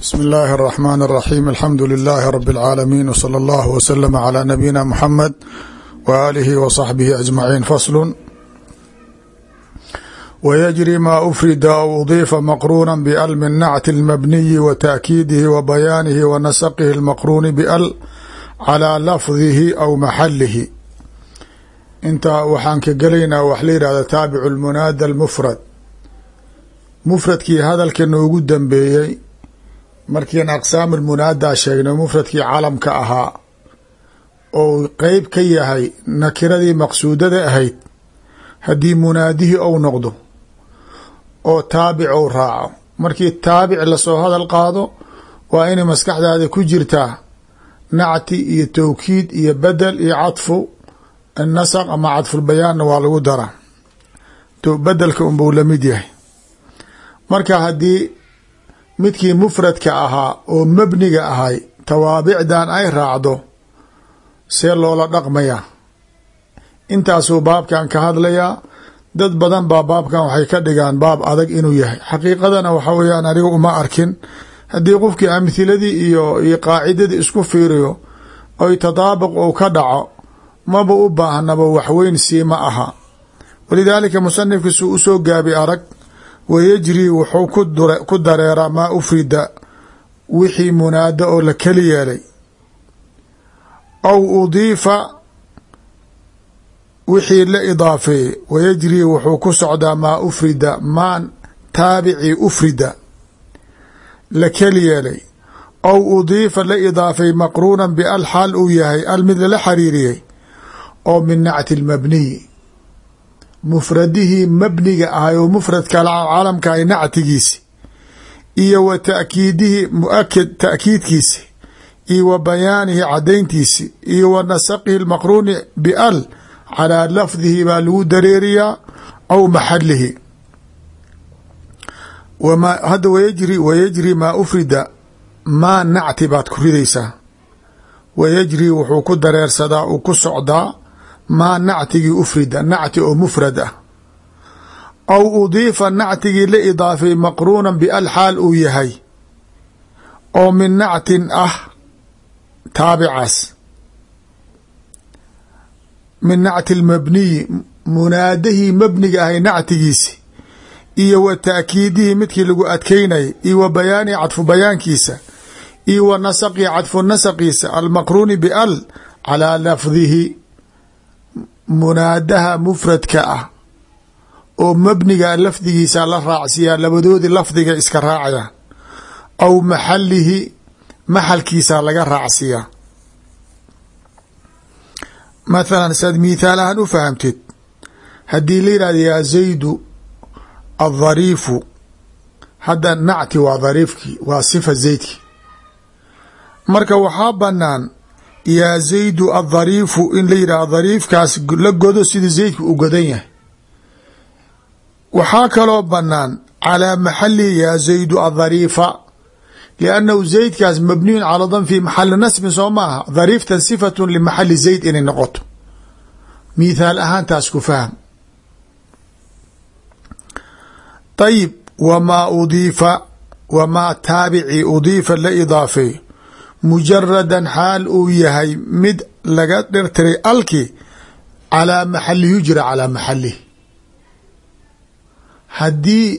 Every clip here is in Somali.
bsmi اllahi الرحmn الرaxيm alxamdu لilaahi rb اlcaalamiin wslى اllah wslm عlى nabiyina mxamed w alihi w صaxbihi aجmaciin faslu wyجri ma ufrida aw udiifa maqruna bal min nacti اlmabniyi wa taakiidihi wa bayaanihi wa nasaqihi اlmaqruni bal calىa lafdihi aw maxalihi intaa waxaan ka gelaynaa wax la yihahda taabicu اlmunaada اlmufrad mufradkii hadalka noogu dambeeyey markiin aqsaam almunaadaa sheegnay mufradkii calamka ahaa ou qeyb ka yahay nakiradii maqsuudada ahayd haddii munaadihii ou noqdo oo taabic ou raaco. Markii taabic la soo hadal qaado waa inay maskaxdaada ku jirtaa nacti iyo towkiid iyo bedel iyo cadfu nasaq ama cadfulbayaanna waa lagu dara bedelka unbuu la mid yahay. Marka haddii midkii mufradka ahaa oo mabniga ahay tawaabicdan ay raacdo see loola dhaqmayaa intaasuu baabkan ka hadlayaa dad badan baa baabkan waxay ka dhigaan baab adag inuu yahay. Xaqiiqadana waxa weeyaan aniga uma arkin. Haddii qofkii amhiladii iyo iyo qaacidadii isku fiiriyo oy tadaabuq ou ka dhaco maba u baahnaba waxweyn sii ma aha. Walidaalika musanifka suu u soo gaabi arag wayajri wuxuu ku dareeraa maa ufrida wixii munaada oo la keli yeelay. Aw udiifa wixii la idaafeeyey wayajri wuxuu ku socdaa maa ufrida maa taabicii ufrida la keli yeelay. Aw udiifa la idaafay maqruunan bial xaal uu yahay al mid lala xariiriyey oo min nacti lmabniyi mufradihii mabniga ahay oo mufradka calamka ay nactigiisi iyo wa taakiidihii muaked taakiidkiisi iyo wa bayaanihi cadayntiisi iyo wa nasaqihi lmaqruuni bial calaa lafdihi baa lagu dareeriyaa aw maxalihi hadda wayajri wayajri maa ufrida maa nacti baad ku ridaysaa. Wayajri wuxuu ku dareersadaa uu ku socdaa maa nactigii ufrida nacti oo mufrad ah. Aw udiifa nactigii la idaafay maqruunan bial xaal uu yahay oo min nactin ah taabicaas. Min nacti lmabniyi munaadahii mabniga ahay nactigiisi iyo wa taakiidihii midkii lagu adkeynayay iyo wa bayaani cadfu bayaankiisa iyo wa nasaqi cadfu nasaqiisa almaqruuni bial calaa lafdihi munaadaha mufradka ah oo mabniga lafdigiisa la raacsiyaa labadoodii lafdiga iska raacayaan aw maxalihi maxalkiisa laga raacsiyaa mathalan saad mithaal ahaan u fahamteed haddii la yihahdo yaa zaydu aلdhariifu hadda nacti waa dhariifkii waa sifa zaydki. Marka waxaa banaan yaa zaydu adariifu in la yidhaah dariifkaas la godo sida zaydka u godan yahay. Waxaa kaloo banaan calaa maxali yaa zaydu adariifa liannahu zaydkaas mabniyun cala dan fi maxali nasbin soo maaha dariiftan sifatun limaxali zayd inay noqoto. Mithaal ahaan taas ku faham. Ayib wamaa udiifa wamaa taabici udiifa la idaafeeyo mujaradan xaal uu yahay mid laga dhirtiray alki calaa maxali yujra calaa maxalihi haddii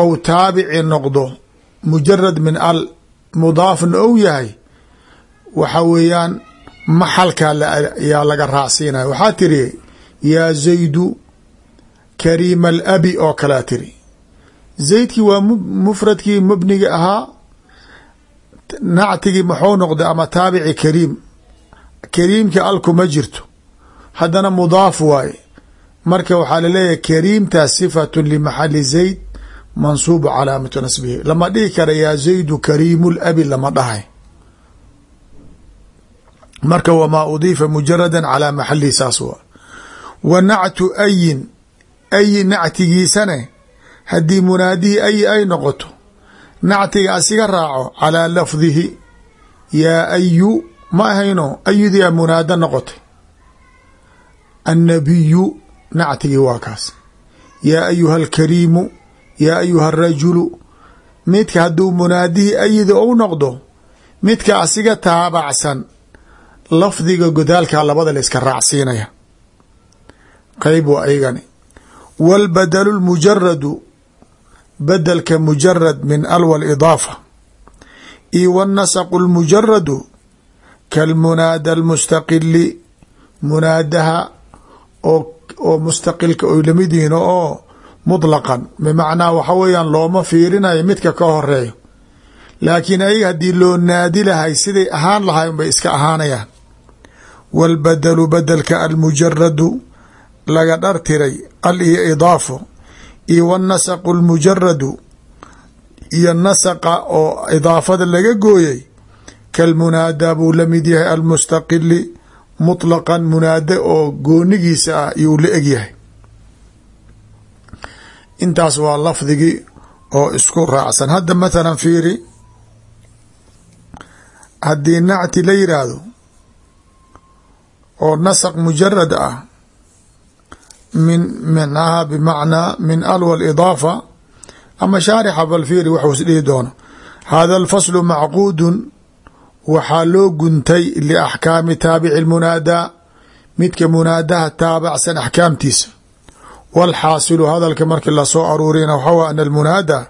ou taabici noqdo mujarad min al mudaafna ou yahay waxa weeyaan maxalkaa yaa laga raacsiinaya. Waxaa tiri yaa zaydu kariima alabi oo kalea tiri. Zaydkii waa mufradkii mabniga ahaa nactigii maxuu noqday ama taabici kariim kariimka alku ma jirto haddana mudaaf waaye marka waxaa la leeyahay kariimtaas sifatu limaxali zayd mansuubu calaamatu nasbihi lama dhihi kara yaa zaydu kariimu labi lama dhahay marka wamaa udiifa mujarada calaa maxalihi saas waa wa nactu ayin ayi nactigiisane haddii munaadihii ayi ay noqoto nactiga asiga raaco calaa lafdihi yaa ayu ma ahayno ayudiyaa munaado noqotay. Annabiyu nactigii waa kaas. Yaa ayuha alkariimu yaa ayuha arajulu midka hadduu munaadihii ayida ou noqdo midka asiga taabacsan lafdiga godaalkaa labada la iska raacsiinaya. Qeyb waa aygani wاlbadlu اlmujaradu bedelka mujarad min alwa alidaafa io wanasaqu lmujaradu kalmunaada almustaqili munaadaha oo mustaqilka oy la mid yihiin oo mutlaqan. Bimacnaa waxa weeyaan looma fiirinayo midka ka horeeyo laakiin ayaga haddii loo naadi lahay siday ahaan lahayn bay iska ahaanayaan. Walbadalu badelka almujaradu laga dhartiray al iyo idaafo iyo wاnasqu اlmujaradu iyo nasaqa oo idaafada laga gooyey kalmunaada buu la mid yahay almustaqili muطlaqan munaade oo goonigiisa ah iyuu la egyahay intaas waa lafdigii oo isku raacsan hadda mathalan fiiri haddii nacti la yiraahdo oo nasq mujarad ah min minha bmacnaa min alwa idaafa. Ama shaarixa balfiiri waxuu isdhihi doono. Hada alfaslu macquudun waxaa loo guntay liaxkaami taabici lmunaadaa midka munaadaha taabacsan axkaamtiisa. Walxaasilu hadalka markii la soo aruuriyna waxaw an almunaadaa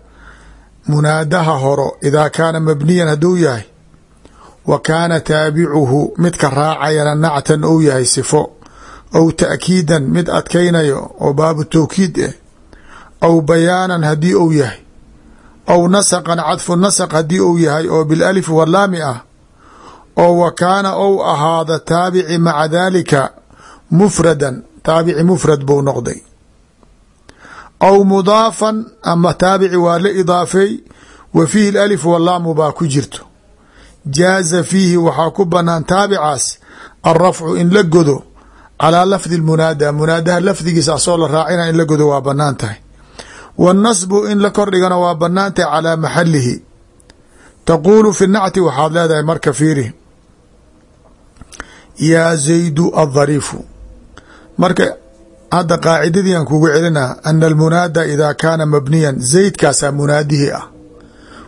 munaadaha horo idaa kaana mabniyan hadduu yahay wa kaana taabicuhu midka raacayana nactan ou yahay sifo aw ta'kiidan mid adkaynayo oo baabu tawkiid eh aw bayaanan haddii ou yahay aw nasaqan cadfu nasq haddii ou yahay oo bilalif walaami ah oo wa kaana ou ahaada taabici maca daalika mufradan taabici mufrad buu noqday aw mudaafan ama taabici waa la idaafeey wa fiihi alif walaamu baa ku jirto jaaza fiihi waxaa ku banaan taabicaas alrafcu in la godo calaa lafdi lmunaada munaadaha lafdigiisa asoo la raacina in la godo waa bannaan tahay. Wاnnasbu in la kordhigana waa bannaan tahay calaa maxalihi taquulu fi nacti waxaad leedahay marka fiiri. Yaa zaydu adariifu marka hadda qaacidadii aan kugu celinaa ana almunaada ida kaana mabniyan zaydkaasaa munaadihii ah.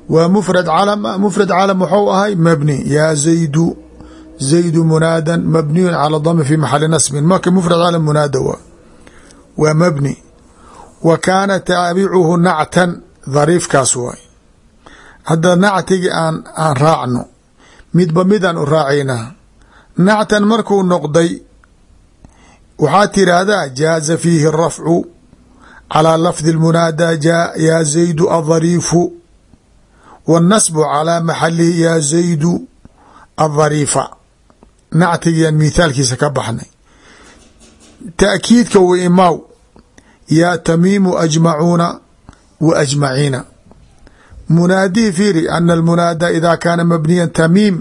Waa mufrad calam mufrad calam waxuu ahay mabni yaa zaydu zaydu munaadan mabniyun cala dami fi maxali nasbin marka mufrad calam munaada waa waa mabni wa kaana taabicuhu nactan dariifkaas waay hadda nactigi aan aan raacno midba midaan u raacaynaa nactan markuu noqday waxaad tiraahdaa jaaza fiihi arafcu calaa lafdi اlmunaada yaa zaydu adariifu wاnnasbu calaa maxalihi yaa zaydu adariifa nactigiiaan mithaalkiisa ka baxnay. Taakiidka wa imaaw yaa tamiimu ajmacuuna wa ajmaciina munaadihi fiiri ana almunaada ida kaana mabniya tamiim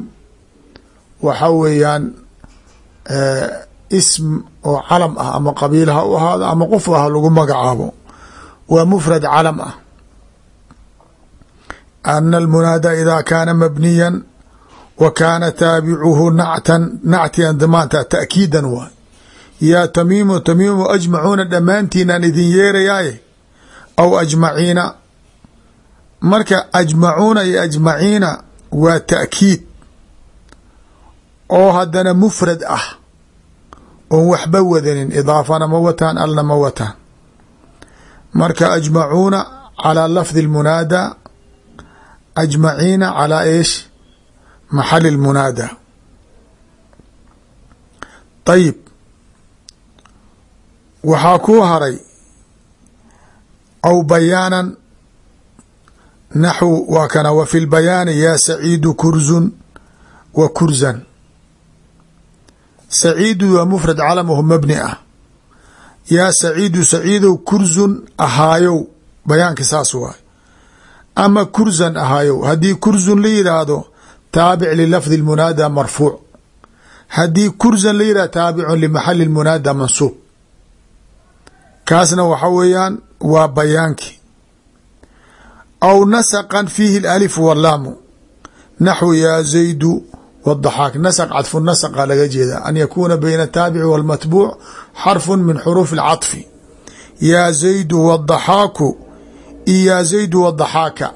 waxa weeyaan ism oo calam ah ama qabiil ha u ahaado ama qof ah lagu magacaabo waa mufrad calam ah. Ana almunaada ida kaana mabniyan wa kaana taabicuhu nactan nactian damaanta taakiidan waay yaa tamiimu tamiimu ajmacuuna dhammaantiinaan idin yeerayaaye aw ajmaciina. Marka ajmacuuna iyo ajmaciina waa taakiid oo haddana mufrad ah oon waxba wadanin idaafana ma wataan alna ma wataan. Marka ajmacuuna calaa lafdi اlmunaada ajmaciina calaa eesh maxali اlmunaada ayib waxaa kuu haray aw bayaanan naxw waa kana wa fi lbayaani yaa saciidu kurzun wa kurzan saciidu waa mufrad calamahu mabni ah yaa saciidu saciidow kurzun ahaayow bayaanka saas waay ama kurzan ahaayow haddii kurzun la yidhaahdo taabic lilafdi lmunaada marfuuc. Haddii kurzan la yidhahdo taabicun limaxali lmunaada mansuub. Kaasna waxa weeyaan waa bayaankii aw nasaqan fiihi alif walaamu naxwu yaa zaydu wadaxaak nasq cadfu nasqa laga jeeda an yakuuna bayna ataabici walmatbuuc xarfu min xuruufi alcaطfi yaa zaydu wadaxaaku iyo yaa zaydu wadaxaaka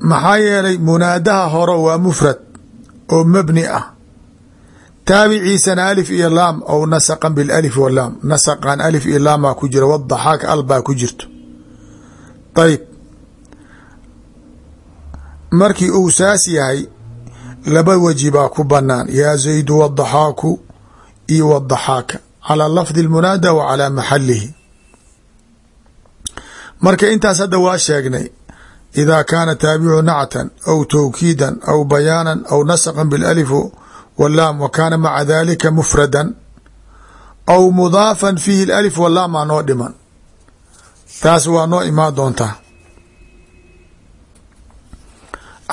maxaa yeelay munaadaha hore waa mufrad oo mabni ah. Taabiciisana alif iyo laam ou nasaqan bilalif walaam nasaqan alif iyo laamaa ku jira wadaxaak al baa ku jirto. Ayb markii uu saas yahay laba weji baa ku banaan yaa zaydu wadaxaaku iyo wadaxaaka calaa lafdi lmunaada wa calaa maxalihi marka intaas hadda waa sheegnay ida kaana taabicu nactan aw tawkiidan aw bayaanan aw nasqan bilalif walaam wa kaana maca dalika mufradan aw mudaafan fiihi alif walaam aa noo dhiman taas waa noo imaan doontaa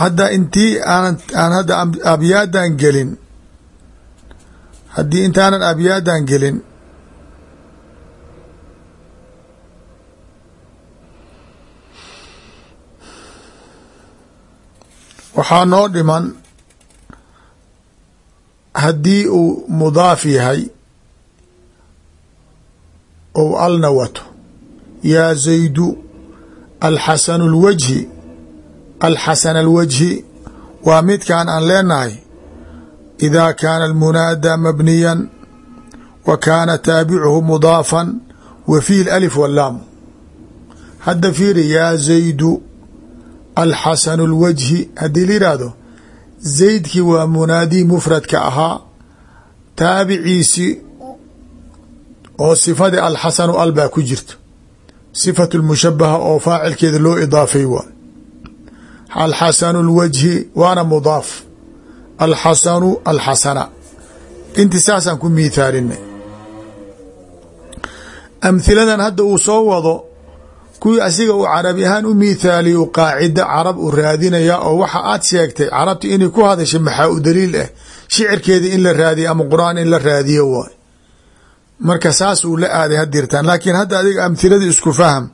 hadda intii aan aan hadda abyaadan gelin haddii intaanan abyaadan gelin waxaa noo dhiman haddii uu mudaaf yahay ou alna wato yaa zaydu alxasanu اlwajhi alxasana alwajhi waa midkan aan leenahay. Ida kaana almunaada mabniya wa kaana taabicuhu mudaafan wa fiihi alif walaam hadda fiiri yaa zaydu alxasanu اlwajhi haddii la yidhaahdo zaydkii waa munaadii mufradka ahaa taabiciisi oo sifadii alxasanu al baa ku jirta. Sifatu lmushabaha oo faacilkeeda loo idaafay waay alxasanu اlwajhi waana mudaaf. Alxasanu alxasana. Inti saasaan ku miithaalinay. Amhiladan hadda uu soo wado kuwii asiga uu carabi ahaan u miithaaliyo qaacida carab u raadinaya oo waxa aad sheegtay carabta inay ku hadashay maxaa u daliil ah shicirkeeda in la raadiyo ama qur'aan in la raadiyo waay. Marka saas uu la aaday hadirtaan laakiin hadda adiga amhiladii isku faham.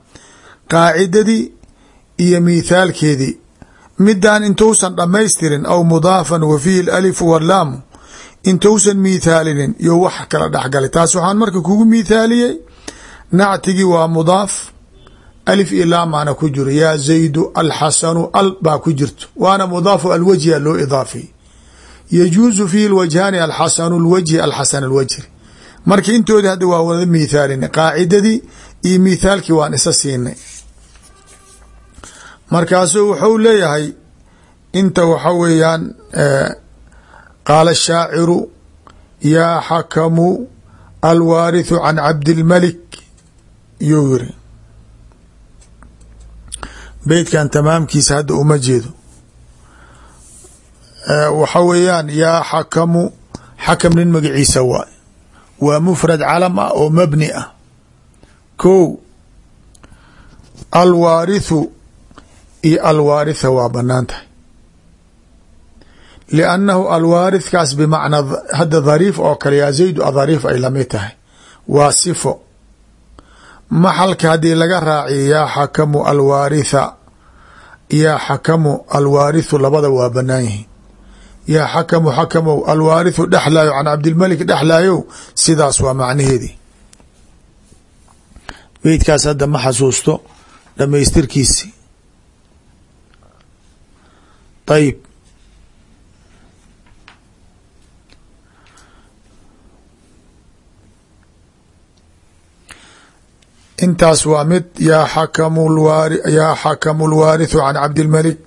Qaacidadii iyo miithaalkeedii midaan intuusan dhammaystirin aw mudaafan wa fiihi alif walaamu intuusan miithaalinin iyo wax kala dhexgalay. Taas waxaan marka kugu miithaaliyey nactigii waa mudaaf alif iyo laamaana ku jiro. Yaa zaydu alxasanu al baa ku jirto. Waana mudaafu alwajhi a loo idaafay. Yajuusu fiihi lwajhaani alxasanu lwajhi alxasan alwajhi. Marka intoodii hadda waa wada miithaalinay qaacidadii iyo miithaalkii waan isa siinay. Markaasuu wuxuu leeyahay inta waxa weeyaan qaala shaaciru yaa xakamu alwaarithu can cabdilmalik yuu yiri beytkan tamaamkiisa hadda uma jeedo. Waxa weeyaan yaa xakamu xakam nin magaciisa waay. Waa mufrad calam ah oo mabni ah. Ko alwaarithu iyo alwaaritha waa bannaan tahay. Liannahu alwaarithkaas bimacnaa hadda dhariif oo kale yaa zaydu adhariif ay la mid tahay. Waa sifo maxalka haddii laga raaciyo yaa xakamu alwaaritha. Yaa xakamu alwaarithu labada waa banaan yihiin. Yaa xakamu xakamow alwaarithu dhexlaayo can cabdilmalik dhexlaayow sidaas waa macnaheedii beydkaas hadda ma xasuusto dhamaystirkiisi ayib intaas waa mid yaa xakamu lwaarithu can cabdilmalik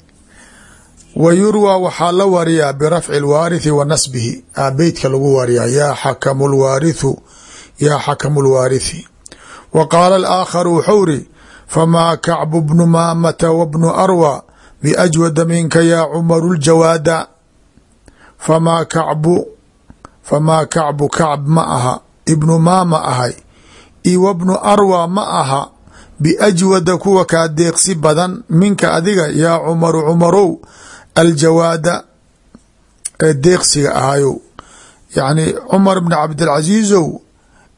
wa yurwaa waxaa la wariyaa birafci اlwaarithi wa nasbihi. Beytka lagu wariyaa yaa xakamu lwaarithu yaa xakamu lwaarithi wa qaala alaakharu wuxuu ri famaa kacbu bnu maamata wabnu arwa biajwada minka yaa cumaru ljawaada famaa kacbu famaa kacbu kacb ma aha ibnu maama ahay io wabnu arwa ma aha biajwada kuwa kaa deeqsi badan minka adiga yaa cumaru cumarow aljawaada ee deeqsiga ahayow yacni cumar bni cabdilcasiizow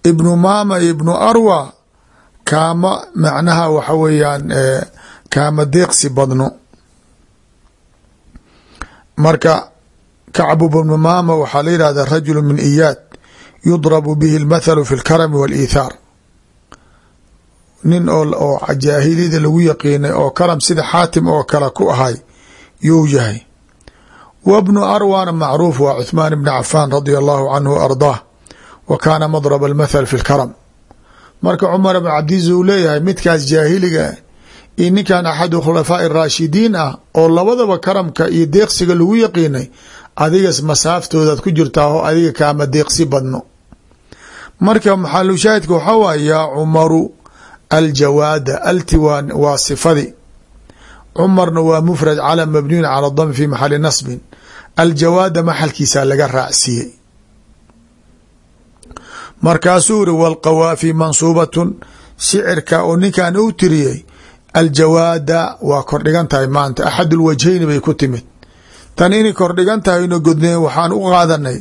ibnu maama iyo ibnu arwa kaama macnaha waxa weeyaan kaama deeqsi badno marka kacbu bnu maama waxaa la yihahda rajulu min iyaad yudrabu bihi اlmathalu fi اlkarami wاliithaar nin oo jaahiliyada lagu yaqiinay oo karam sida xaatim oo kale ku ahay yuu yahay. W bnu arwana macruuf waa cuثmaan bni cafaan radia allahu canhu ardaah wa kaana madrab almathal fi lkaram marka cumar bn cabdiiz uu leeyahay midkaas jaahiliga iyo ninkan axadu khulafaaءi raashidiin ah oo labadaba karamka iyo deeqsiga lagu yaqiinay adigas masaaftoodaad ku jirtaa oo adiga kaama deeqsi badno. Marka maxalushaahidka waxaa waay yaa cumaru aljawaada alti waa sifadi cumarna waa mufrad cala mabniyun cala dam fi maxali nasbin aljawaada maxalkiisaa laga raacsiiyey markaasuu iri walqawaafi mansuubatun shicirka oo ninkan uu tiriyey aljawaada waa kordhigan tahay maanta axad lwajhayni bay ku timid tan inay kordhigan tahay ina godneen waxaan u qaadanay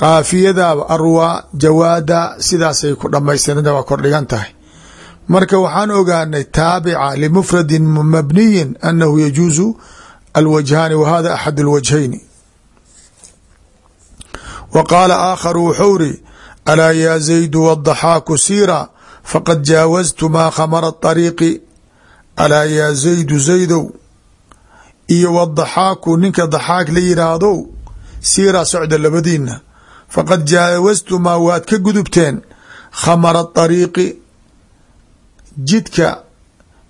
kaafiyadaaba arwaa jawaada sidaasay ku dhamaystiranta waa kordhigan tahay marka waxaan ogaanay taabica limufradin mabniyin anahu yajuusu alwajhaani wa hada axad alwajhayni. Wa qaala aakharu wuxuu iri alaa yaa zaydu wadaxaaku siira? Faqad jaawaztu maa khamara ariiqi alaa yaa zaydu zaydow iyo wadaxaaku ninka daxaak la yidhaahdow siiraa socda labadiina faqad jaawaztu maa waad ka gudubteen khamara ariiqi jidka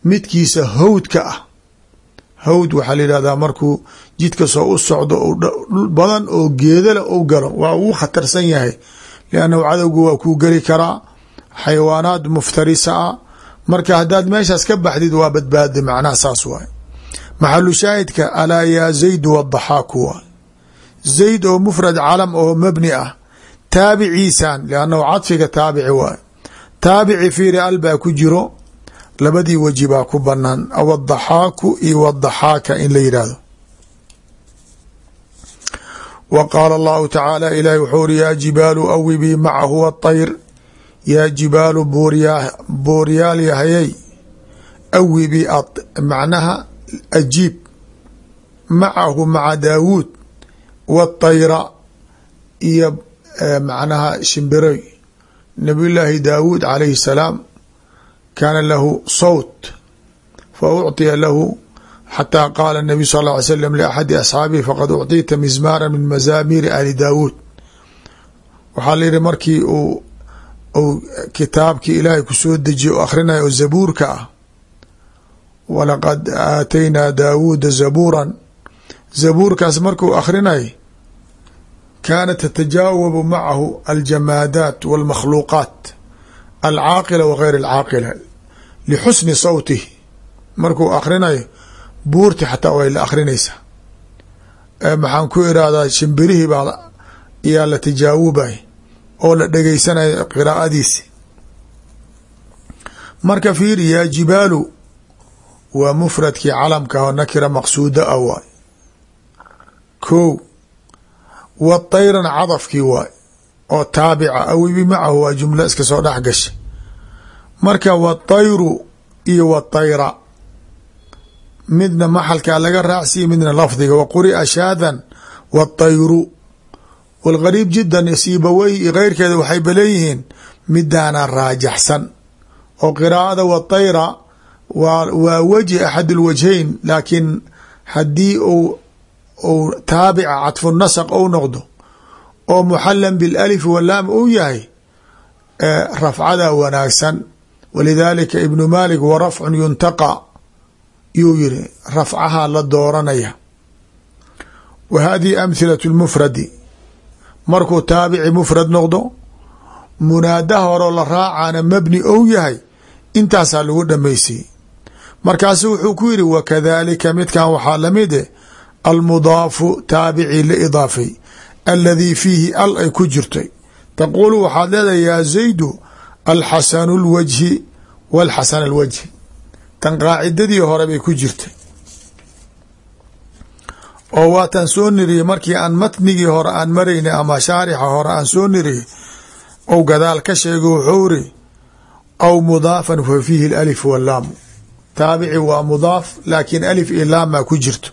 midkiisa hawdka ah. Hawd waxaa la yidhahdaa markuu jidka soo u socdo dhul badan oo geedala ou galo waa ugu khatarsan yahay liannahu cadowgu waa kuu geli karaa xayawaanaad muftarisa ah. Marka haddaad meeshaas ka baxdid waa badbaadi macnaha saas waay maxalu shaahidka alaa yaa zaydu wadaxaaku waay zayd oo mufrad calam oo mabni ah taabiciisan liannahu cadfiga taabici waay taabici fiiri al baa ku jiro labadii weji baa ku banaan awadaxaaku iyo wadaxaaka in la yidhaahdo wa qaala allahu tacaala ilaahi wuxuu uri yaa jibaalu awibii macahu waطayr yaa jibaalu booryaal yahayay awibii macnaha ajiib macahu maca daawuud waطayra iyo macnaha shimbiroy nabiy llaahi daawuud calayhi salaam kaana lahu sawt fa ucطiya lahu xataa qaala nabiy sal ll ly slam liaxadi asxaabihi faqad ucطita mizmaara min mazaamiiri ali daawuud. Waxaa la yihi markii uu uu kitaabkii ilaahay ku soo dejiye o akhrinayo oo zabuurka ah walaqad aataynaa daawuuda zabuuran. Zabuurkaas markuu akhrinay kaanat tatajaawabu macahu aljamaadaat walmakhluuqaat alcaaqila wa gayr alcaaqila lixusni sawtihi markuu akhrinayo buurti xataa way la akhrinaysaa maxaan ku irahdaa shimbirihii baa yaa la tijaawubay oo la dhegeysanaya qiraa'adiisi marka fiiri yaa jibaalu waa mufradkii calamka oo nakira maqsuuda ah waay ko wa tayran cadafkii waay oo taabica awibi macahu waa jumlo iska soo dhex gasha marka watayru iyo watayra midna maxalkaa laga raacsiya midna lafdiga. Wa quri'a shaadan watayru walgariib jidan siibawey iyo keyrkeeda waxay baleeyihiin midaana raajaxsan. Oo qiraa'ada watayra waa waa wejhi axad اlwajhayn laakiin haddii uu uu taabica cadfu nasq ou noqdo oo muxalan biاlalif walaam uu yahay rafcada wanaagsan walidaalika ibnu malik wa rafcun yuntaqa yuu yiri rafcaha la dooranaya wa hadihi amhilaة اlmufradi markuu taabici mufrad noqdo munaadaha horoo la raacana mabni ou yahay intaasaa lagu dhamaysiyey markaasu wuxuu ku yidhi wakadalika midkan waxaa la mid eh almudaafu taabici la idaafay aladii fiihi al ay ku jirtay taquulu waxaad leedahay yaa zaydu alxasanu اlwajhi walxasan alwajhi. Tan qaacidadii hore bay ku jirtay. Oo waatan soo niriyey markii aan matnigii hore aan maraynay ama shaarixa hore aan soo niriyey ou gadaal ka sheego wuxuu iri aw mudaafan fa fiihi alif walaamu taabici waa mudaaf laakiin alif iyo laamaa ku jirto.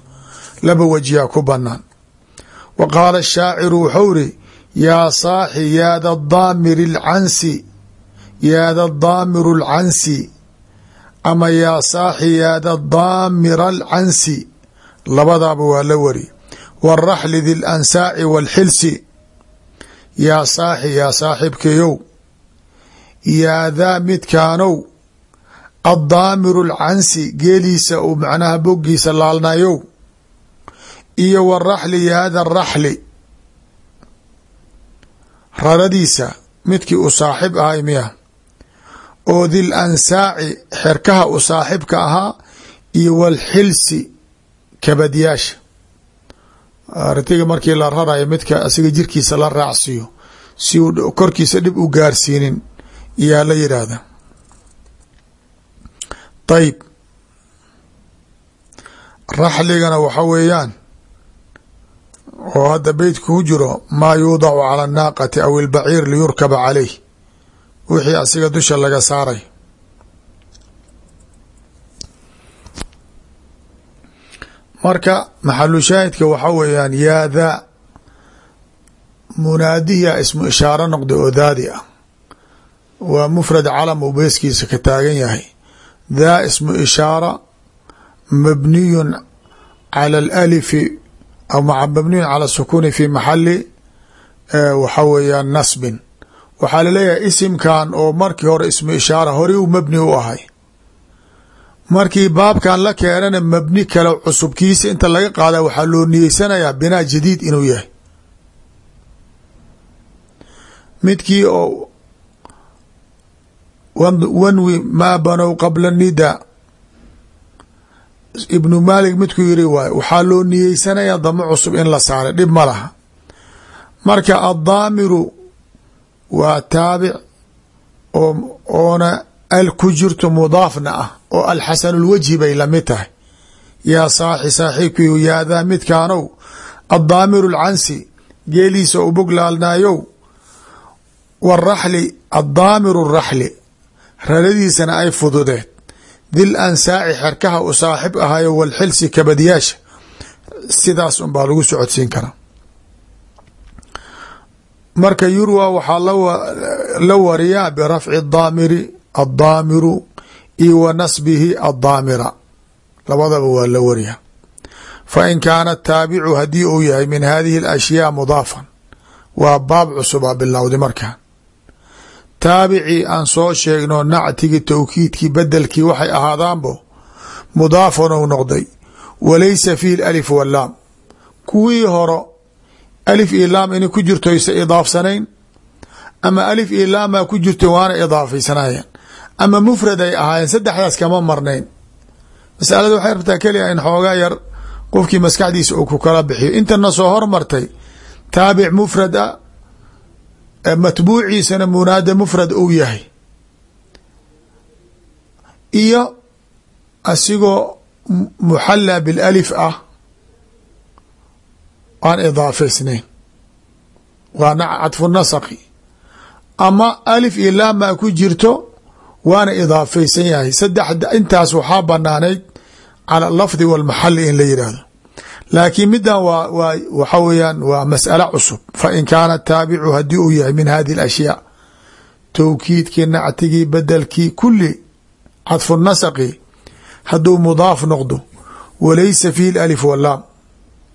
Laba wajiyaa ku banaan wa qaala ashaaciru wuxuu iri yaa saaxi yaada daamiri lcansi yaada daamiru lcansi ama yaa saaxi yaada daamira alcansi labadaaba waa la wari. Wاraxli di lansaaci wاlxilsi yaa saaxi yaa saaxibkayow yaa daa midkaanow addaamiru lcansi geeliisa uu macnaha boggiisa laalnayow iyo waraxli yaada raxli raradiisa midkii u saaxib ahay miya oo dil ansaaci xerkaha u saaxibka ahaa iyo walxilsi kabadyaasha. Artiga markii la rarayo midka asiga jirkiisa la raacsiiyo si uu korkiisa dhib u gaarsiinin yaa la yidhaahda ayib raxligana waxa weeyaan oo hadda beytka ku jiro maa yuudacu cala annaaqati aw ilbaciir liyurkaba caleyh wixii asiga dusha laga saaray. Marka maxalu shaahidka waxa weeyaan yaa daa munaadihiya ismu ishaaro noqday oo daadi ah. Waa mufrad calam uu beeskiisa ka taagan yahay. Daa ismu ishaara mabniyun cala alalifi aw mabniyun cala sukuuni fi maxali waxa weeyaan nasbin waxaa la leeyahay isimkan oo markii hore ismu ishaara horey u mabni u ahay. Markii baabkan la keenana mabni kale cusubkiisa inta laga qaada waxaa loo niyeysanayaa binaa jadiid inuu yahay. Midkii oo wanwi maa banow qabla nida. Ibnu maalik midkuu yiri waay waxaa loo niyeysanayaa damo cusub in la saaray dhib ma laha. Marka addaamiru waa taabic oo oona al ku jirto mudaafna ah oo alxasanulwajhi bay la mid tahay. Yaa saaxi saaxiibkiiu yaadaa midkaanow addaamiru lcansi geeliisa u bog laalnaayow waraxli addaamiru raxli raradiisana ay fududeed dil ansaaci xerkaha u saaxib ahayo walxilsi kabadyaasha sidaas unbaa lagu socodsiin karaa marka yurwa waxaa la wariyaa birafci daamiri addaamiru iyo wa nasbihi addaamira. Labadaba waa la wariyaa. Fa in kaana taabicu haddii uu yahay min hadihi alashyaa mudaafan waa baab cusubaa bilowday markaan taabicii aan soo sheegno nactigii towkiidkii bedelkii waxay ahaadaanbo mudaafan ou noqday walaysa fiihi alif walaam kuwii horo alif iyo laam inay ku jirto aysa idaafsanayn ama alif iyo laamaa ku jirto waana idaafaysanayeen ama mufrad ay ahaayeen saddexdaas kama marnayn masalada waxay rabtaa keliya in xoogaa yar qofkii maskaxdiisa uu ku kala bixiyo intana soo hormartay taabic mufrad a matbuuciisana munaada mufrad uu yahay iyo asigoo muxallaa bilalif ah aan idaafaysnayn waa cadfu nasaqi ama alif iyo laamaa ku jirto waana idaafaysan yahay. Saddex intaas waxaa banaanayd cala lafdi walmaxali in la yidhaahdo laakiin midan waxa weeyaan waa mas'ale cusub. Fa in kaana taabicu haddii uu yahay min hadi alashyaa. Towkiidkii nactigii bedelkii kulli cadfu nasaqi hadduu mudaaf noqdo walaysa fiihi alif walaam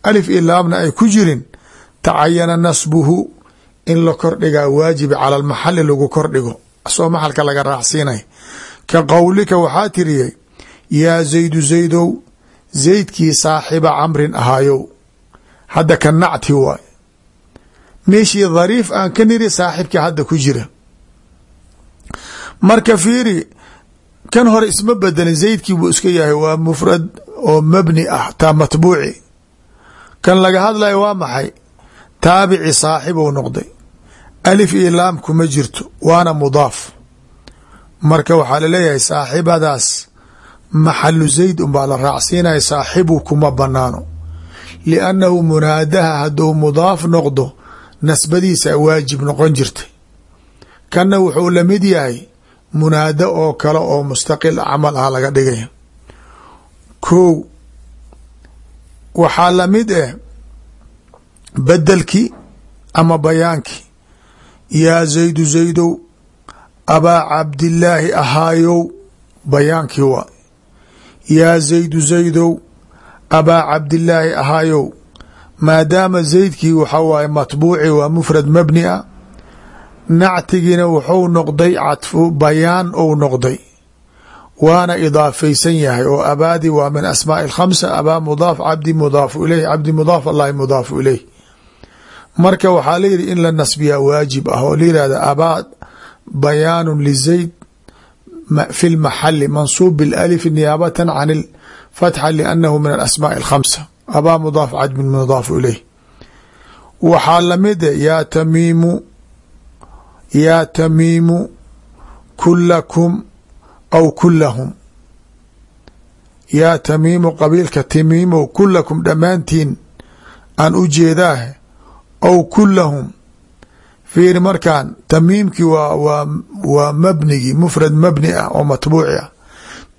alif iyo laamna ay ku jirin tacayana nasbuhu in la kordhigaa waajibi cala almaxali lagu kordhigo. Asoo maxalka laga raacsiinay. Ka qowlika waxaa tiriyey yaa zaydu zaydow zaydkii saaxiba camrin ahaayow hadda ka nacti waay. Meeshii dhariif aan ka niri saaxibkii hadda ku jira. Marka fiiri kan hore isma bedelin zaydkii buu iska yahay waa mufrad oo mabni ah taa matbuuci kan laga hadlayo waa maxay? Taabici saaxibou noqday. Alif iyo laam kuma jirto waana mudaaf. Marka waxaa la leeyahay saaxibadaas maxalu zayd unbaa la raacsiinaya saaxibu kuma banaano liannahu munaadaha hadduu mudaaf noqdo nasbadiisa waajib noqon jirtay. Kanna wuxuu la mid yahay munaado oo kale oo mustaqil camal ah laga dhigaya. Kow waxaa la mid eh bedelkii ama bayaankii. Yaa zaydu zaydow abaa cabdillaahi ahaayow bayaankii waa. Yaa zaydu zaydow abaa cabdilaahi ahaayow maadaama zaydkii waxaa waaye matbuuci waa mufrad mabni a nactigiina wuxuu noqday cadfu bayaan ou noqday waana idaafaysan yahay oo abaadi waa min asmaaءi اkhamsa abaa mudaaf cabdi mudaafu ilayh cabdi mudaaf allahi mudaafu ilayh marka waxaa layihi in la nasbiyaa waajib ah oo la yihahda abaad bayaanu lizayd fi lmaxali mansuub biاlalif niyaabata can اfatxa liannahu min alasmaaءi اlkhamsa abaa mudaaf cabdi mudaafu ilayh waxaa lamida yaa tamiimu yaa tamiimu kulakum aw kulahum yaa tamiimu qabiilka timiimow kulakum dhammaantiin aan u jeedaah aw kulahum fiiri markaan tamiimkii waa waa mabnigii mufrad mabni ah oo matbuuci ah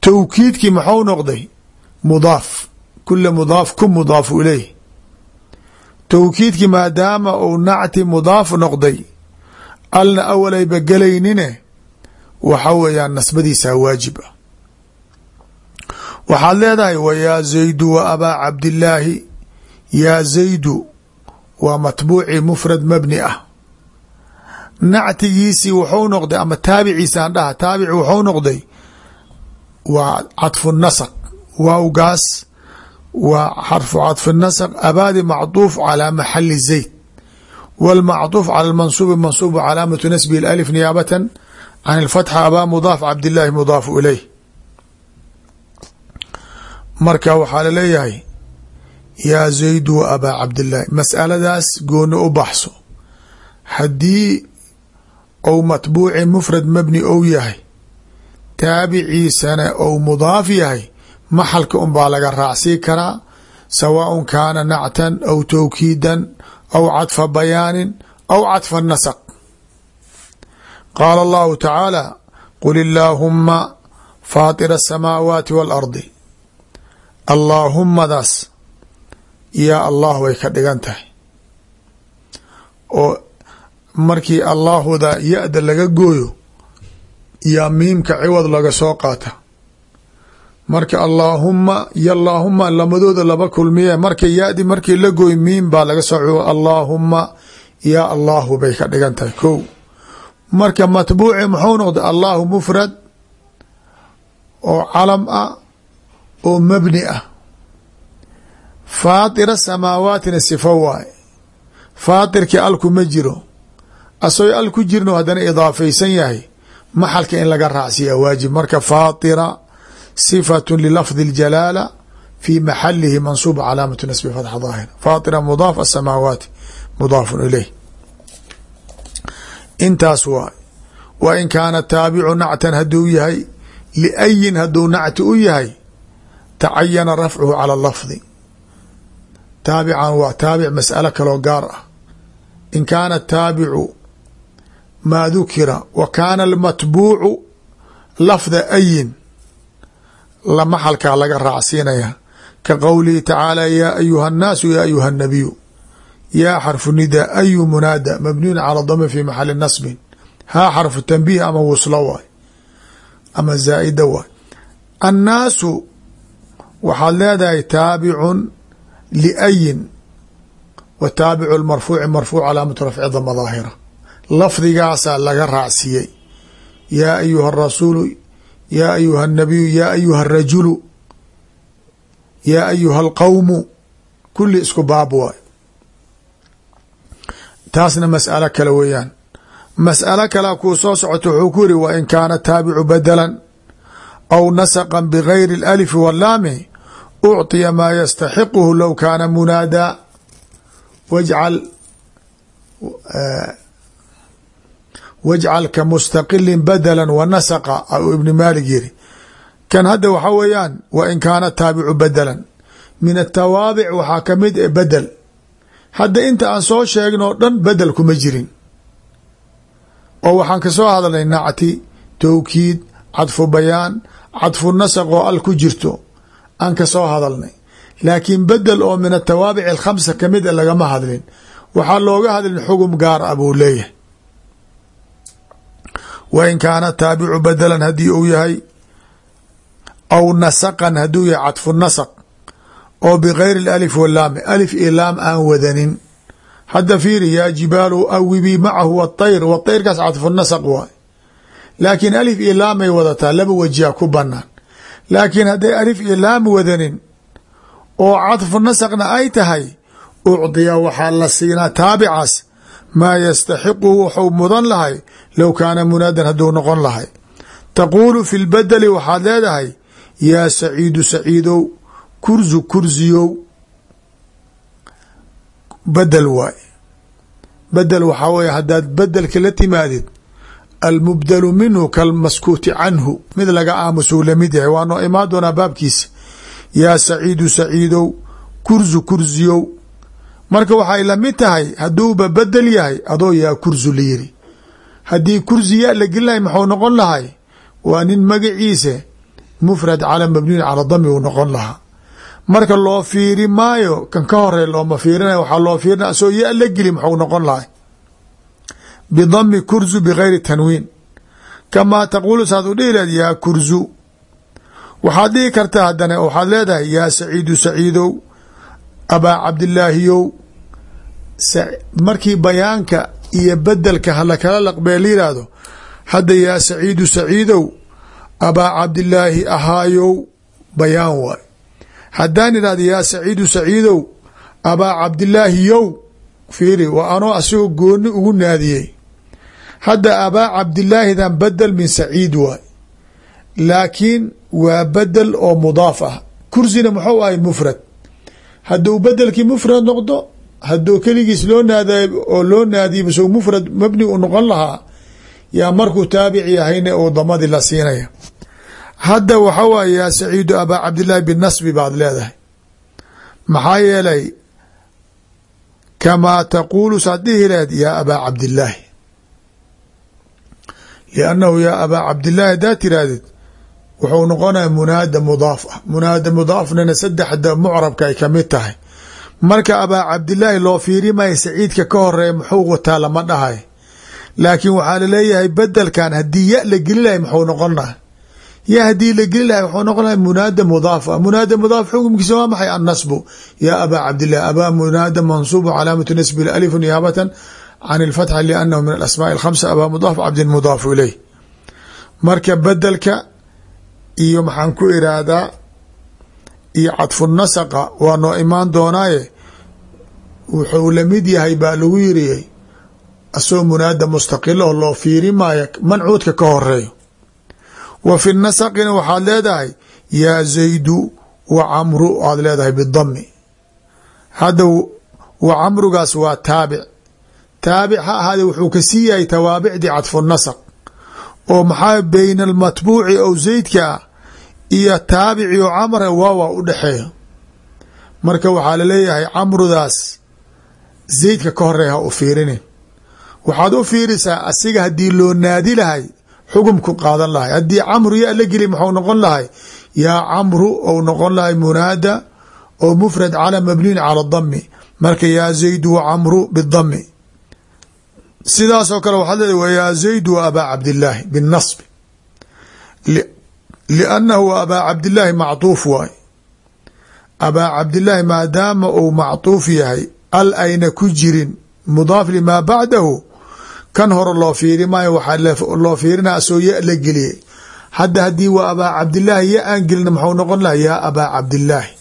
towkiidkii maxau noqday mudaaf kula mudaaf ku mudaafu ilayh towkiidkii maadaama uu nacti mudaaf noqday alna awalayba gelaynine waxa weeyaan nasbadiisaa waajib ah. Waxaad leedahay wa yaa zaydu wa abaa cabdillaahi yaa zaydu waa matbuuci mufrad mabni ah. Nactigiisii wuxuu noqday ama taabiciisaan dhaha taabici wuxuu noqday waa cadfu nasq waawgaas waa xarfu cadfi nasq abaadi macduuf calaa maxali zayd wاlmacduuf calى mansuubi mansuubu calaamatu nasbihi alif niyaabatan can اlfatxa abaa mudaaf cabdillaahi mudaafu ilayh marka waxaa la leeyahay yaa zaydu wa abaa cabdillaahi mas'aladaas gooni u baxso haddii ou matbuuci mufrad mabni ou yahay taabiciisana ou mudaaf yahay maxalka unbaa laga raacsii karaa sawaaء kaana nactan aw towkiidan aw cadfa bayaanin aw cadfa nasq qaala allahu tacaala qul illaahumma faatira asamaawaati waalardi allaahumadaas yaa allah way ka dhigan tahay oo markii allaahuda ya-da laga gooyo yaa miimka ciwad laga soo qaata marka allaahumma yo allaahuma lamadooda laba kulmiye marka ya-di markii la gooy miim baa laga soo allaahumma yaa allaahu bay ka dhigan tahay ko marka matbuuci muxuu noqda allahu mufrad oo calam ah oo mabni ah. Faatira samaawaatina sifo waay. Faatirkii alku ma jiro. Asagoo al ku jirno haddana idaafaysan yahay. Maxalka in laga raacsiiya waajib. Marka faatira sifatu lilafdi اljalaala fi maxalihi mansuuba calaamat nasbi fatxa daahir. Faatira mudaaf asamaawaati mudaafun ilayh intaas waay wa in kaana taabicu nactan haduu yahay liayin haduu nacti u yahay tacayana rafcuhu cala lafdi. Taabican waa taabic mas'alo kaloo gaar ah. In kaana taabicu maa dukira wa kaana almatbuucu lafda ayin lamaxalkaa laga raacsiinaya. Ka qowlihi tacaala yaa ayuha annaasu yaa ayuha annabiyu yaa xarfu nida ayu munaada mabniyun cala dami fi maxali nasbin haa xarfu tanbiih ama wuslo waay ama zaaida waay annaasu waxaad leedahay taabicun liayin wa taabicu marfuuci marfuuc calaamatu rafci dama daahira lafdigaasaa laga raacsiiyey yaa ayuha arasuulu yaa ayuha anabiyu yaa ayuha arajulu yaa ayuha alqowmu kuli isku baab waay taasna mas'alo kale weeyaan. Mas'alo kalea kuu soo socoto wuxuu ku yiri wa in kaana taabicu badalan aw nasaqan bigayri اlalifi wallaami ucطiya maa yastaxiquhu low kaana munaadaa wajcal eh, wajcal ka mustaqilin badala wa nasaqa au ibni maalig yiri kan hadda waxaa weeyaan wa in kaana taabicu badalan min atawaadic waxaa ka mid eh, e bedel hadda inta aan soo sheegin dhan bedel kuma jirin. Oo waxaan ka soo hadalnay nacti towkiid cadfu bayaan cadfu nasaq oo al ku jirto. Aan ka soo hadalnay. Laakiin bedel oo min atawaabic alkhamsa ka mid a lagama hadlin. Waxaa looga hadlin xugum gaar ah buu leeyahay. Wa in kaana taabicu badalan haddii uu yahay aw nasaqan hadduu yahay cadfu nasaq oo bigayri alif walaami alif iyo laam aan wadanin. Hadda fiiri yaa jibaalu awibii macahu waطayr waطayrkaas cadfu nasaq waay. Laakiin alif iyo laamay wadataa laba wajiha ku banaan laakiin hadday alif iyo laam wadanin oo cadfu nasaqna ay tahay ucdiya waxaa la siinaa taabicaas. Maa yastaxiquhu waxuu mudan lahay low kaana munaadan hadduu noqon lahay. Taquulu fi lbadeli waxaad leedahay yaa saciidu saciidow kursu kursiyow bedel waay. Bedel waxaa weye haddaad bedelka la timaadid. Almubdalu minhu kalmaskuuti canhu. Mid laga aamusuu la mid yahay. Waa noo imaan doonaa baabkiisa. Yaa saciidu saciidow kursu kursiyow marka waxay la mid tahay hadduuba bedel yahay adoo yaa kursu la yiri haddii kursi ya la gelinahay maxuu noqon lahay? Waa nin magaciisa mufrad cala mabniyin cala dami uu noqon lahaa marka loo fiiri maayo kan ka hore looma fiirinay waxaa loo fiirina asoo ya la geli maxuu noqon lahay. Bidami kursu bigayri tanwiin kamaa taquulu saad u dhihi leed yaa kursu waxaad dhihi kartaa haddana waxaad leedahay yaa saciidu saciidow abaa cabdilaahiyow markii bayaanka iyo bedelka halakala laqbee la yihahdo hadda yaa saciidu saciidow abaa cabdilaahi ahaayow bayaan waay haddaan idhahdo yaa saciidu saciidow abaa cabdilaahi yow fiiri waa anoo asigoo gooni ugu naadiyey. Hadda abaa cabdilaahidan bedel min saciid waay laakiin waa bedel oo mudaaf ah. Kursina muxuu ahay mufrad. Hadduu bedelkii mufrad noqdo hadduu keligiis loo naadayo oo loo naadiyo mase mufrad mabni u noqon lahaa yaa markuu taabic yahayna uu damadii la siinaya hadda waxa waaye yaa saciidu abaa cabdillaahi binasbi baad leedahay. Maxaa yeelay kamaa taquulu saad dhihi laheed yaa abaa cabdillaahi. Liannahu yaa abaa cabdillaahi haddaad tirahdid wuxuu noqonaya munaada mudaaf ah. Munaada mudaafnana saddexda mucrabka ay ka mid tahay. Marka abaa cabdilaahi loo fiiri maya saciidka ka horreeya muxuu wataa lama dhahay. Laakiin waxaa la leeyahay bedelkan haddii ya la geli lahay muxuu noqon lahay ya haddii la geli lahay wuxuu noqon lahay munaada mudaaf ah munaada mudaaf xukumkiisa waa maxay annasbu yaa abaa cabdillahi abaa munaada mansuubu calaamatu nasbi alifu niyaabatan can ilfatxa liannahu min alasmaai alkhamsa abaa mudaaf cabdin mudaafu ileyh marka bedelka iyo maxaan ku iraahdaa iyo cadfu nasaqa waa noo imaan doonaaye wuxuu la mid yahay baa lagu yiri asagoo munaada mustaqilaho loo fiiri maayo mancuudka ka horeeyo wa fi nasaqina waxaad leedahay yaa zaydu wa camru aad leedahay bidami hadda wa camrugaas waa taabic. Taabic ha ahaade wuxuu ka sii yahay tawaabicdii cadfu nasaq oo maxaa beyna almatbuuci ou zaydka ah iyo taabici oo camre waawa u dhexeeya marka waxaa la leeyahay camrudaas zaydka ka horreeya ha u fiirinin. Waxaad u fiirisaa asiga haddii loo naadi lahay xukumku qaadan lahay. Haddii camru ya la geli maxuu noqon lahay? Yaa camru ou noqon lahay munaada oo mufrad cala mabniyin cala dami marka yaa zaydu wa camru bidami sidaasoo kale waxaad leedahay wa yaa zaydu wa abaa cabdillaahi binasbi liannahu abaa cabdillaahi mactuuf waay. Abaa cabdillaahi maadaama uu mactuuf yahay al ayna ku jirin mudaaf limaa bacdahu kan hore loo fiiri maayo waxaa loo fiirina asoo la geliyay hadda haddii waa abaa cabdillaahi ya aan gelina maxuu noqon lahaa yaa abaa cabdillaahi.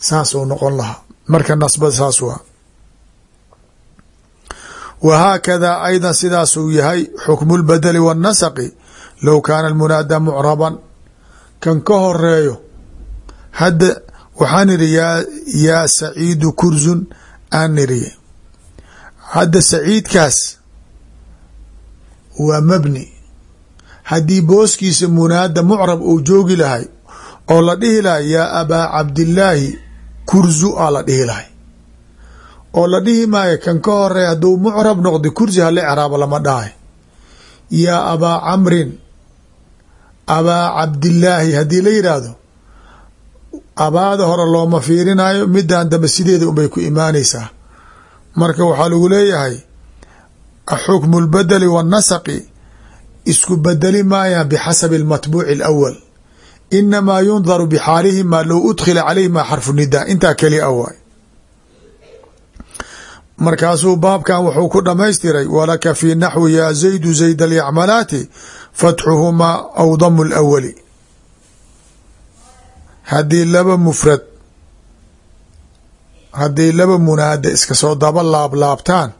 Saasuu noqon lahaa. Marka nasbad saas waa. Wa haakadaa sidaasuu yahay xukmu lbadeli waannasaqi low kaana almunaada mucraban. Kan ka horeeyo hadda waxaan idhi yaa yaa saciidu kursun aan niriye hadda saciidkaas waa mabni. Haddii booskiisa munaada mucrab uu joogi lahay oo la dhihi lahay yaa abaa cabdillaahi kursu a la dhihi lahay. Oo la dhihi maayo kan ka horeey hadduu mucrab noqdo kursi hala ecraabo lama dhahay yaa abaa camrin abaa cabdillaahi haddii la yidhaahdo abaada hore looma fiirinayo midan dambe sideeda unbay ku imaanaysaa. Marka waxaa lagu leeyahay xukmu lbadeli waannasaqi isku bedeli maayaan bixasabi almatbuuci alawal inamaa yundaru bxaalihima low udkhila calayhima xarfu nidaa intaa keli a waay markaasuu baabkan wuxuu ku dhamaystiray walaka fi naxwi yaa zaydu zayd alyacmalaati fatxuhumaa aw damu lawali haddii laba mufrad haddii laba munaada iska soo daba laablaabtaan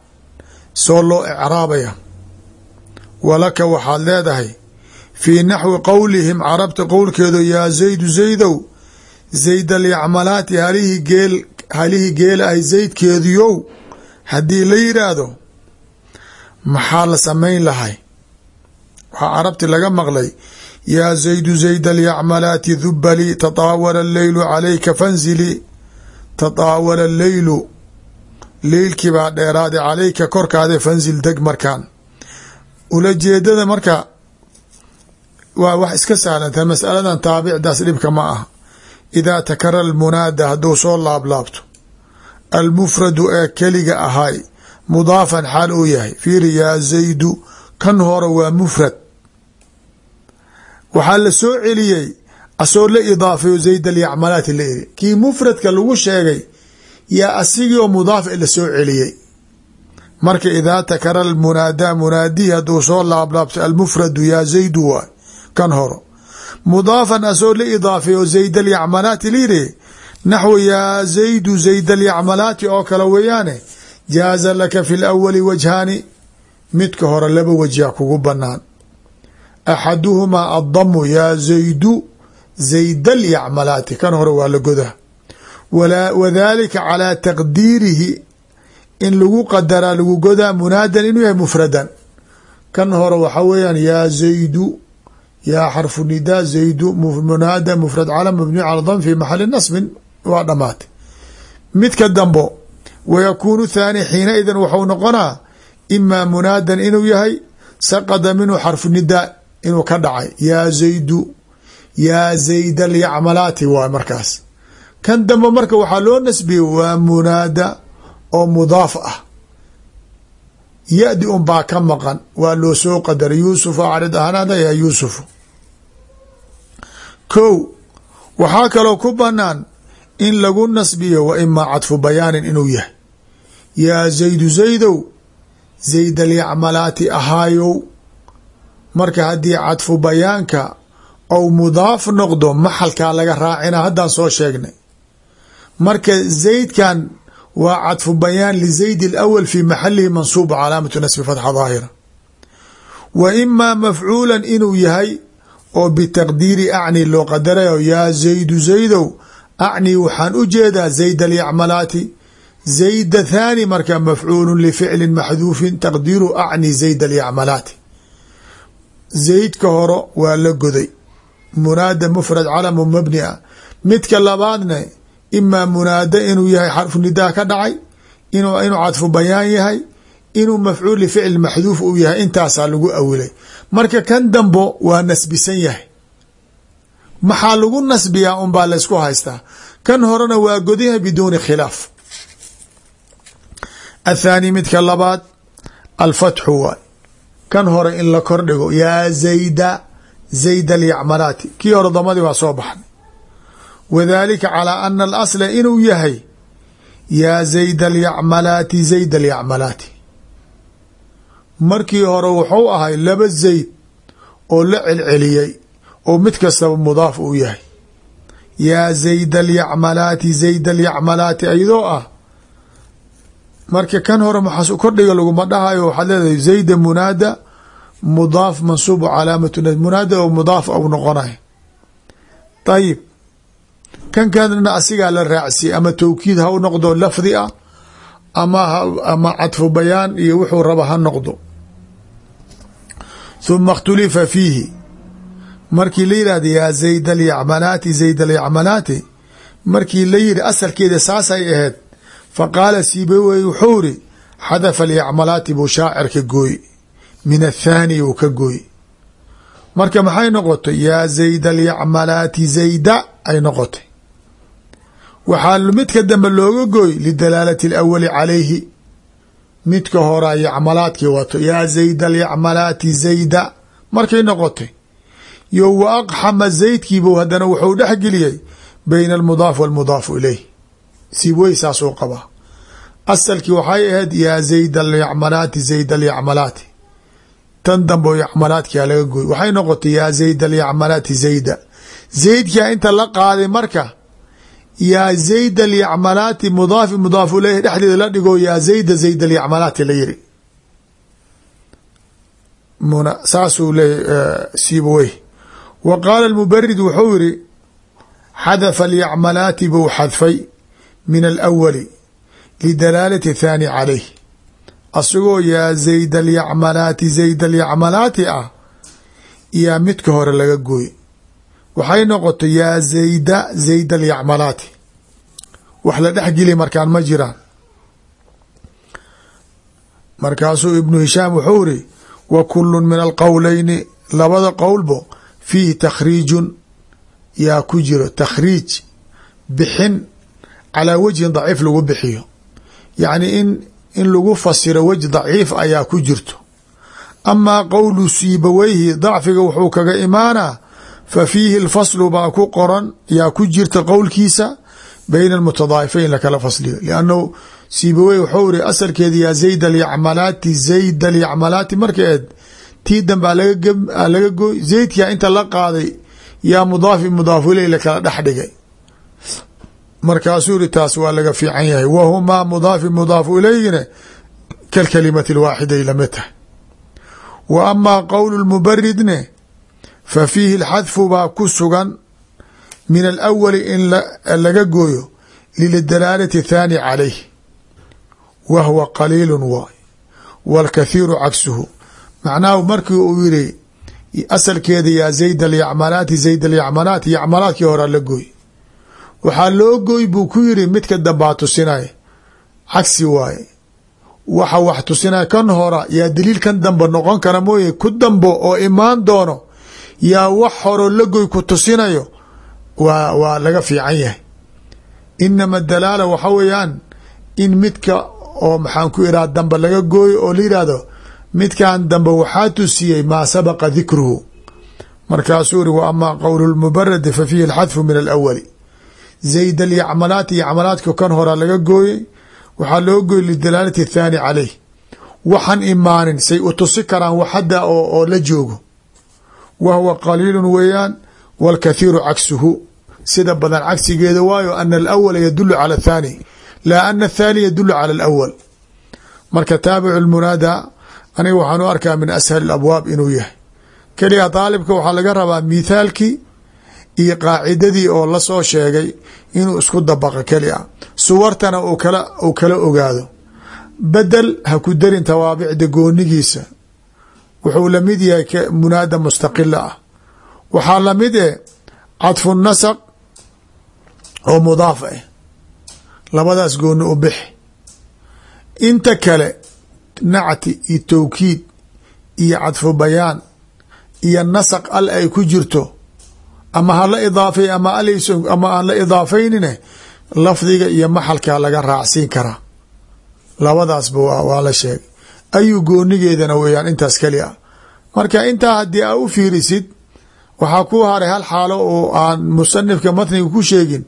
soo loo icraabaya. Walaka waxaad leedahay fii naxwi qowlihim carabta qowlkeedu yaa zaydu zaydow zayd alyacmalaati halihii geel halihii geela ahy zaydkeediyow haddii la yidhaahdo maxaa la samayn lahay? Waxaa carabti laga maqlay yaa zaydu zayd alyacmalaati dubali tataawala alleylu calayka fanzili tataawala alleylu leylkii baa dheeraaday calayka korkaada fanzil deg markaan. Ula jeedada marka waa wax iska sahlantahay masaladan taabicdaas dhibka ma ah idaa takara almunaada hadduu soo laablaabto almufradu ee keliga ahay mudaafan xaal uu yahay. Fiiri yaa zaydu kan hore waa mufrad. Waxaa la soo celiyey asoo la idaafeeyo zayd alyacmalaati la iri kii mufradka lagu sheegay yaa asigii oo mudaaf la soo celiyey marka idaa takara almunaadaa munaadihi hadduu soo laablaabto almufradu yaa zaydu waay kan horo mudaafan asoo la idaafeeyo zayd alyacmalaati layidhi naxwi yaa zaydu zayd alyacmalaati oo kale weeyaane jaaza laka fi lawali wajhaani midka hore laba wajha kugu banaan axaduhumaa addamu yaa zaydu zayd alyacmalaati kan hore waa la godaa wadalika calaa taqdiirihi in lagu qadaraa lagu godaa munaadan inuu yahay mufradan. Kan hore waxa weeyaan yaa zaydu yaa xarfu nidaa zaydu munaada mufrad calam mabniyu cala dam fi maxali nasbin waa dhamaatay midka dambo wayakuunu thaani xiina idan waxau noqonaa imaa munaadan inuu yahay saqada minhu xarfu nidaa inuu ka dhacay. Yaa zaydu yaa zayd alyacmalaati waay markaas kan dambe marka waxaa loo nasbiyey waa munaada oo mudaaf ah. Ya-di un baa ka maqan waa loo soo qadaray yuusuf acrid ahanada yaa yuusufu kow waxaa kaloo ku banaan in lagu nasbiyo wa imaa cadfu bayaanin inuu yahay. Yaa zaydu zaydow zayd alyacmalaati ahaayow marka haddii cadfu bayaanka ou mudaaf noqdo maxalkaa laga raacina? Haddaan soo sheegnay marka zaydkan waa cadfu bayaan lizayd اlأwl fi maxalihi mansuub calaamatu nasbi fatxa daahira. Wa imaa mafcuulan inuu yahay oo bitaqdiiri acni loo qadarayo yaa zaydu zaydow acni waxaan u jeedaa zayd alyacmalaati zayda thaani marka mafcuulu lificli maxduufin taqdiiru acni zayd alyacmalaati. Zaydka horo waa la goday. Munaada mufrad calamu mabni a midka labaadna imaa munaada inuu yahay xarfu nidaa ka dhacay inuu cadfu bayaan yahay inuu mafcuul lificl maxduuf uu yahay intaasaa lagu awilay. Marka kan dambo waa nasbisan yahay. Maxaa lagu nasbiyaa unbaa laysku haystaa? Kan horena waa godyahay biduuni khilaaf. Athaani midka labaad alfatxu waay kan hore in la kordhigo yaa zayda zayd alyacmalaati kii hore damadii waa soo baxnay wadalika calaa ana alasla inuu yahay yaa zayd alyacmalaati zayd alyacmalaati markii hore wuxuu ahay laba zayd oo la celceliyey oo mid kastaba mudaaf uu yahay yaa zayd alyacmalaati zayd alyacmalaati ayadoo ah marka kan hore maxaas kordhiga laguma dhahayo waxaad leedahay zayda munaada mudaaf mansuubu calaamatu munaada oo mudaaf au noqonay ayib kan kanna asigaa la raacsiye ama towkiid ha u noqdo lafdi ah ama cadfu bayaan iyo wuxuu raba ha noqdo. Huma اkhtulifa fiihi. Markii la yihahda yaa zayd alyacmalaati zayd alyacmalaati markii la yihi asalkeeda saasay ahayd. Faqaala sibawey wuxuu iri xadafa alyacmalaati buu shaacirka gooy min athaani uu ka gooy. Marka maxay noqotay? Yaa zayd alyacmalaati zayda ay noqotay waxaa midka dambe looga gooy lidalaalati alawali calayhi. Midka horaa yacmalaadkii wato yaa zayd alyacmalaati zayda. Markay noqotay yo wa aqxama zaydkiibu haddana wuxuu dhexgeliyey bayna almudaaf walmudaafu ilayh siibwey saasuu qabaa asalkii waxay ahayd yaa zayd alyacmalaati zayd alyacmalaati. Tan dambe yacmalaadkia laga gooy. Waxay noqotay yaa zayd alyacmalaati zayda. Zaydkia inta la qaaday marka yaa zayd alyacmalaati mudaafi mudaafu ilayhi dhexdeeda la dhigo yaa zayda zayd alyacmalaati la yiri. Saasuu leeya siibawey wa qaala mubarid wuxuu yiri xadafa alyacmalaati buu xadfay min alawali lidalaalati thaani calayh. Asagoo yaa zayd alyacmalaati zayd alyacmalaati ah yaa midka hore laga gooy waxay noqotay yaa zayda zayd alyacmalaati wax la dhexgeli markaan ma jiraan. Markaasuu ibnu hishaam wuxuu iri wa kulu min alqowleyni labada qowlbo fiihi takhriijun yaa ku jiro takhriij bixin calaa wajhin daciif lagu bixiyo. Yacni in in lagu fasiro wejh daciif ayaa ku jirto. Amaa qowlu siibaweyhi dacfiga wuxuu kaga imaanaa fa fiihi alfaslu baa ku qoran yaa ku jirta qowlkiisa bayna almutadaa'ifayn lakala fasliyo. Liannahu siibawey wuxuu iri asalkeeda yaa zayd alyacmalaati zayd alyacmalaati marka eed tii danbaa laga gooy zaydkia inta la qaaday yaa mudaafi mudaafu iley lakala dhex dhigay. Markaasuu iri taas waa laga fiican yahay. Wahumaa mudaafi mudaafu ilayhina kalkalimati lwaaxiday la mid tahay. Wa amaa qowlu lmubaridne fa fiihi alxadfu baa ku sugan min alawali in laga gooyo lildalaalati thaani calayh wa hwa qaliilu waay wاlkathiiru cagsuhu macnahu markii uu yiri asalkeeda yaa zayd alyacmalaati zayd alyacmalaati yacmalaadkii horaa la gooy waxaa loo gooy buu ku yiri midka dambaa tusinaya cagsi waaye waxa wax tusinaya kan hora yaa daliil kan dambe noqon kara mooye ku dambo oo imaan doono yaa wax horo la goy ku tusinayo waa waa laga fiican yahay. Inama dalaala waxa weeyaan in midka oo maxaan ku iraha dambe laga gooyo oo la yihahdo midkan dambe waxaa tusiyey maa sabaqa dikruhu. Markaasuu iri wa amaa qowlu lmubaradi fa fiihi alxadfu min alawali zayd alyacmalaati yacmalaadka kan horaa laga gooyey waxaa loo gooyey lidalaalati athaani caleyh waxan imaanin say u tusi karaan wax hadda oo la joogo wa huwa qaliilu weeyaan wاlkathiiru cagsuhu sida badan cagsigeeda waayo ana alawala yadulu cala athaani laa ana athaani yadulu cala alawal marka taabicu lmunaada aniga waxaan u arkaa min ashal abwaab inuu yahay keliga daalibka waxaa laga rabaa mithaalkii iyo qaacidadii oo la soo sheegay inuu isku dabaqa keli a suwartana uu kala ogaado bedel ha ku darin tawaabicda goonigiisa wuxuu la mid yahay munaada mustaqila ah. Waxaa la mid eh cadfu nasaq oo mudaaf ah labadaas gooni u bixi. Inta kale nacti iyo towkiid iyo cadfu bayaan iyo nasaq al ay ku jirto ama hala idaafay ama ama aan la idaafaynine lafdiga iyo maxalkaa laga raacsiin karaa. Labadaasba waa la sheegay ayuu goonigeedana weeyaan intaas keli marka intaa haddii aa u fiirisid waxaa ku haray hal xaalo oo aan musanifka matniga ku sheegin.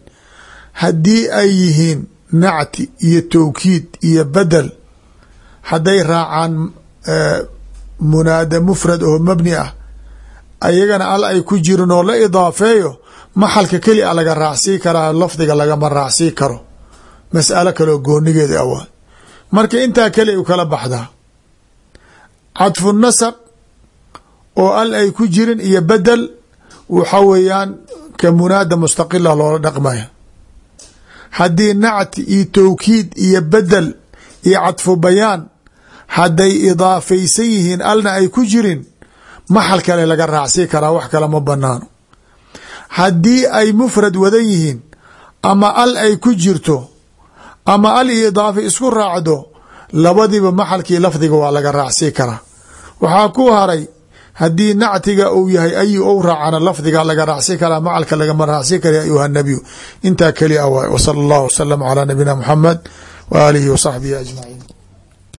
Haddii ay yihiin nacti iyo towkiid iyo bedel hadday raacaan munaada mufrad oo mabni ah ayagana al ay ku jirin oo la idaafeeyo maxalka keli a laga raacsii karaa lafdiga lagama raacsii karo. Mas'alo kaleoo goonigeeda awaa marka intaa keli u kala baxdaa cadfu nasaq oo al ay ku jirin iyo bedel waxa weeyaan ka munaada mustaqila loola dhaqmaya. Haddii nacti iyo towkiid iyo bedel iyo cadfu bayaan hadday idaafaysan yihiin alna ay ku jirin maxal kale laga raacsii karaa wax kale ma banaano haddii ay mufrad wadan yihiin ama al ay ku jirto ama al iyo idaafa isku raacdo labadiiba maxalkii lafdiga waa laga raacsii karaa. Waxaa ku haray haddii nactiga uu yahay ayu ou raacana lafdiga laga raacsi karaa macalka lagama raacsi kara ayuha nabiyu. Intaa keli a waay wsala allahu wasalam calaa nabiyina muxamed wa aalihi wa saxbihi ajmaciin